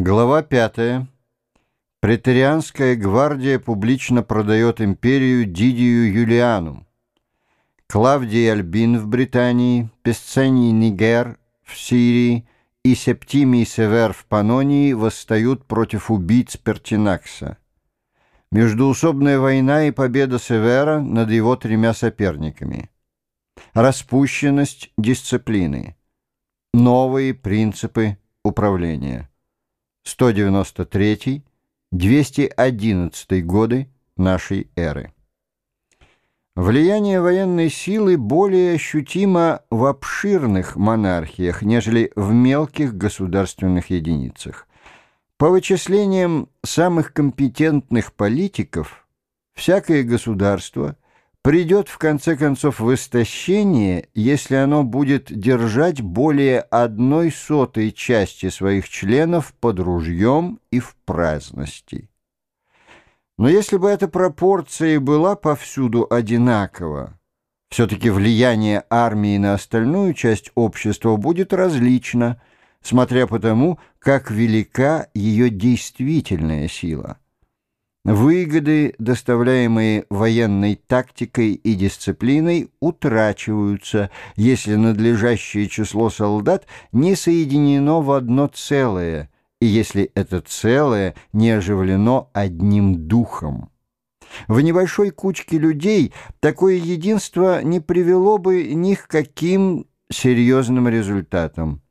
Глава 5. Претерианская гвардия публично продает империю Дидию Юлиану. Клавдий Альбин в Британии, Песцений Нигер в Сирии и Септимий Север в Панонии восстают против убийц Пертинакса. Междуусобная война и победа Севера над его тремя соперниками. Распущенность дисциплины. Новые принципы управления. 193-211 годы нашей эры. Влияние военной силы более ощутимо в обширных монархиях, нежели в мелких государственных единицах. По вычислениям самых компетентных политиков, всякое государство – придет в конце концов в истощение, если оно будет держать более одной сотой части своих членов под ружьем и в праздности. Но если бы эта пропорция была повсюду одинакова, все-таки влияние армии на остальную часть общества будет различно, смотря по тому, как велика ее действительная сила. Выгоды, доставляемые военной тактикой и дисциплиной, утрачиваются, если надлежащее число солдат не соединено в одно целое, и если это целое не оживлено одним духом. В небольшой кучке людей такое единство не привело бы ни к каким серьезным результатам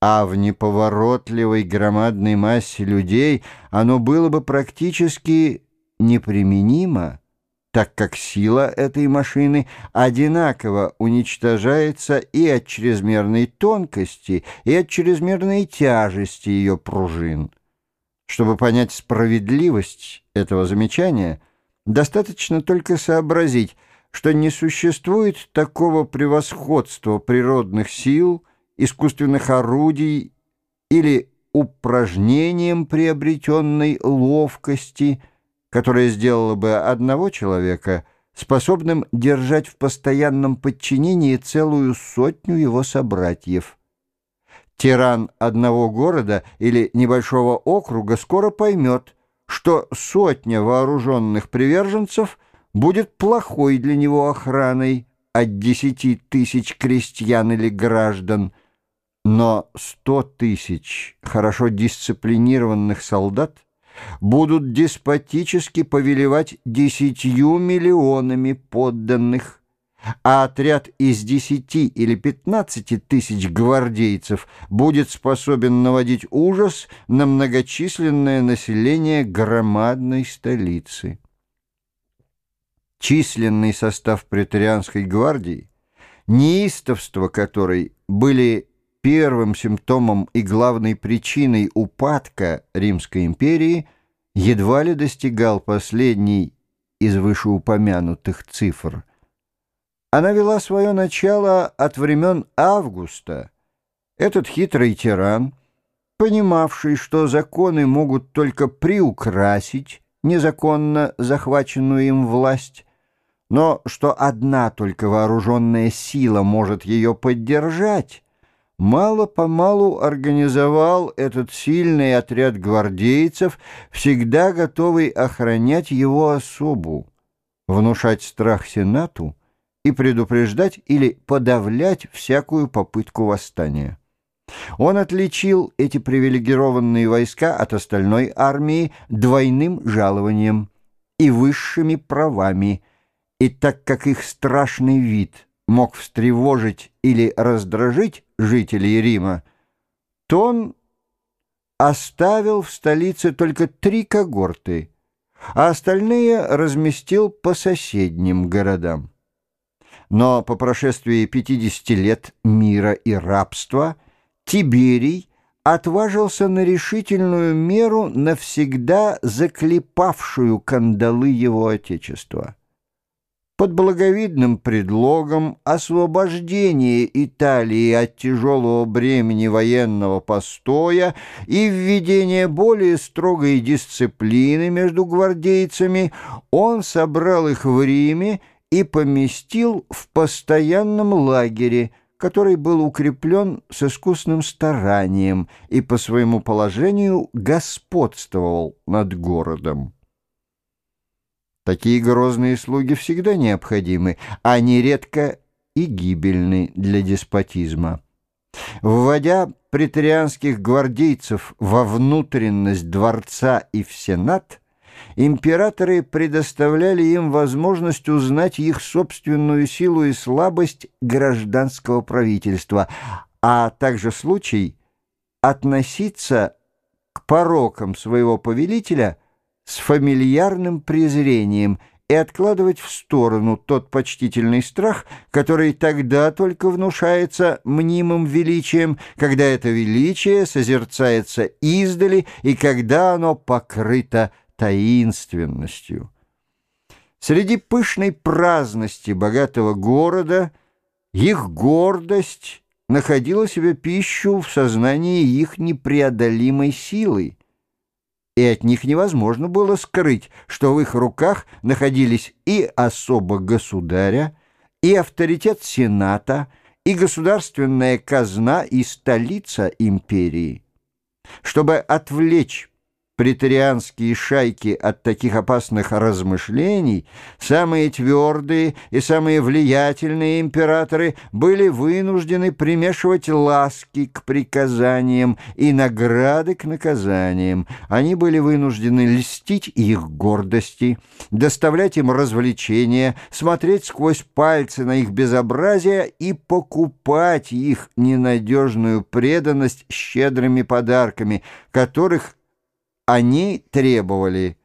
а в неповоротливой громадной массе людей оно было бы практически неприменимо, так как сила этой машины одинаково уничтожается и от чрезмерной тонкости, и от чрезмерной тяжести ее пружин. Чтобы понять справедливость этого замечания, достаточно только сообразить, что не существует такого превосходства природных сил – искусственных орудий или упражнением приобретенной ловкости, которое сделало бы одного человека способным держать в постоянном подчинении целую сотню его собратьев. Тиран одного города или небольшого округа скоро поймет, что сотня вооруженных приверженцев будет плохой для него охраной от десяти тысяч крестьян или граждан – но сто тысяч хорошо дисциплинированных солдат будут деспотически повелевать десятью миллионами подданных, а отряд из десяти или пятнадцати тысяч гвардейцев будет способен наводить ужас на многочисленное население громадной столицы. Численный состав претарианской гвардии, неистовство которой были первым симптомом и главной причиной упадка Римской империи едва ли достигал последний из вышеупомянутых цифр. Она вела свое начало от времен Августа. Этот хитрый тиран, понимавший, что законы могут только приукрасить незаконно захваченную им власть, но что одна только вооруженная сила может ее поддержать, мало-помалу организовал этот сильный отряд гвардейцев, всегда готовый охранять его особу, внушать страх Сенату и предупреждать или подавлять всякую попытку восстания. Он отличил эти привилегированные войска от остальной армии двойным жалованием и высшими правами, и так как их страшный вид – мог встревожить или раздражить жителей Рима, то он оставил в столице только три когорты, а остальные разместил по соседним городам. Но по прошествии 50 лет мира и рабства Тиберий отважился на решительную меру, навсегда заклепавшую кандалы его отечества под благовидным предлогом освобождения Италии от тяжелого бремени военного постоя и введения более строгой дисциплины между гвардейцами, он собрал их в Риме и поместил в постоянном лагере, который был укреплен с искусным старанием и по своему положению господствовал над городом. Такие грозные слуги всегда необходимы, а нередко и гибельны для деспотизма. Вводя претарианских гвардейцев во внутренность дворца и в сенат, императоры предоставляли им возможность узнать их собственную силу и слабость гражданского правительства, а также случай относиться к порокам своего повелителя – с фамильярным презрением и откладывать в сторону тот почтительный страх, который тогда только внушается мнимым величием, когда это величие созерцается издали и когда оно покрыто таинственностью. Среди пышной праздности богатого города их гордость находила себе пищу в сознании их непреодолимой силы и от них невозможно было скрыть, что в их руках находились и особо государя, и авторитет Сената, и государственная казна, и столица империи. Чтобы отвлечь претарианские шайки от таких опасных размышлений, самые твердые и самые влиятельные императоры были вынуждены примешивать ласки к приказаниям и награды к наказаниям. Они были вынуждены льстить их гордости, доставлять им развлечения, смотреть сквозь пальцы на их безобразие и покупать их ненадежную преданность щедрыми подарками, которых они требовали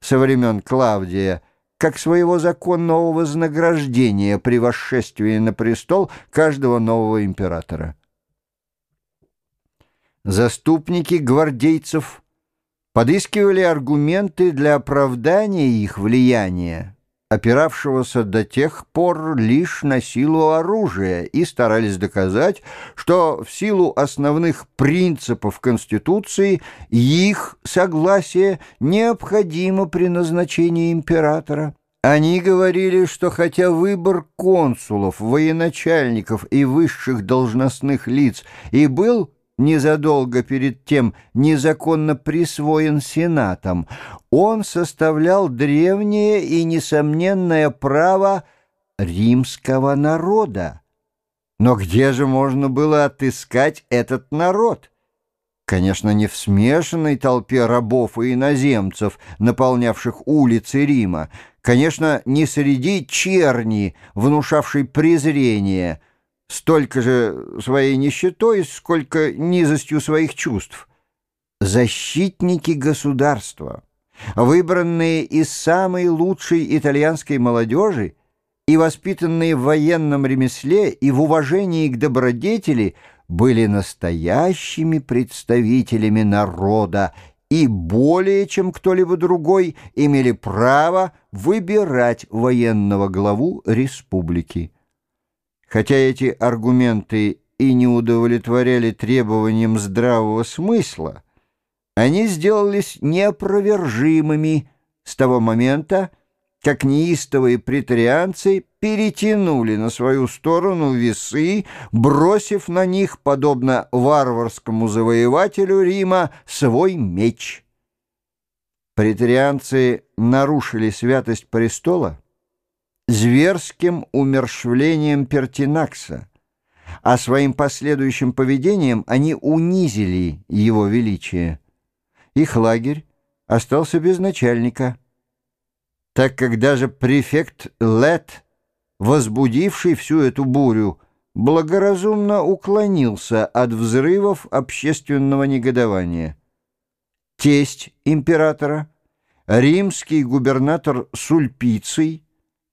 со времен Клавдия как своего законного вознаграждения при восшествии на престол каждого нового императора. Заступники гвардейцев подыскивали аргументы для оправдания их влияния опиравшегося до тех пор лишь на силу оружия, и старались доказать, что в силу основных принципов Конституции их согласие необходимо при назначении императора. Они говорили, что хотя выбор консулов, военачальников и высших должностных лиц и был незадолго перед тем незаконно присвоен Сенатом, он составлял древнее и несомненное право римского народа. Но где же можно было отыскать этот народ? Конечно, не в смешанной толпе рабов и иноземцев, наполнявших улицы Рима, конечно, не среди черни, внушавшей презрение – столько же своей нищетой, сколько низостью своих чувств. Защитники государства, выбранные из самой лучшей итальянской молодежи и воспитанные в военном ремесле и в уважении к добродетели, были настоящими представителями народа и более чем кто-либо другой имели право выбирать военного главу республики. Хотя эти аргументы и не удовлетворяли требованиям здравого смысла, они сделались неопровержимыми с того момента, как неистовые претарианцы перетянули на свою сторону весы, бросив на них, подобно варварскому завоевателю Рима, свой меч. Претарианцы нарушили святость престола, зверским умершвлением Пертинакса, а своим последующим поведением они унизили его величие. Их лагерь остался без начальника, так как даже префект Лет, возбудивший всю эту бурю, благоразумно уклонился от взрывов общественного негодования. Тесть императора, римский губернатор Сульпиций,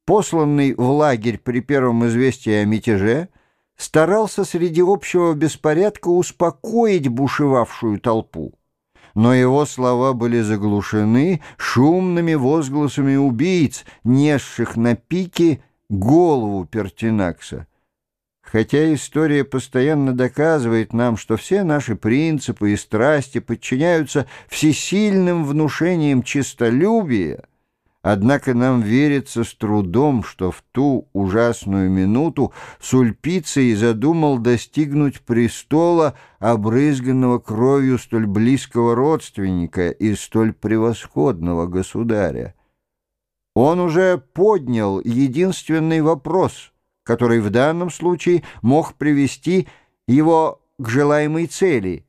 посланный в лагерь при первом известии о мятеже, старался среди общего беспорядка успокоить бушевавшую толпу. Но его слова были заглушены шумными возгласами убийц, несших на пике голову Пертинакса. Хотя история постоянно доказывает нам, что все наши принципы и страсти подчиняются всесильным внушениям честолюбия, Однако нам верится с трудом, что в ту ужасную минуту Сульпиций задумал достигнуть престола, обрызганного кровью столь близкого родственника и столь превосходного государя. Он уже поднял единственный вопрос, который в данном случае мог привести его к желаемой цели.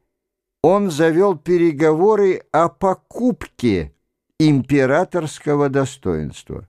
Он завел переговоры о покупке императорского достоинства.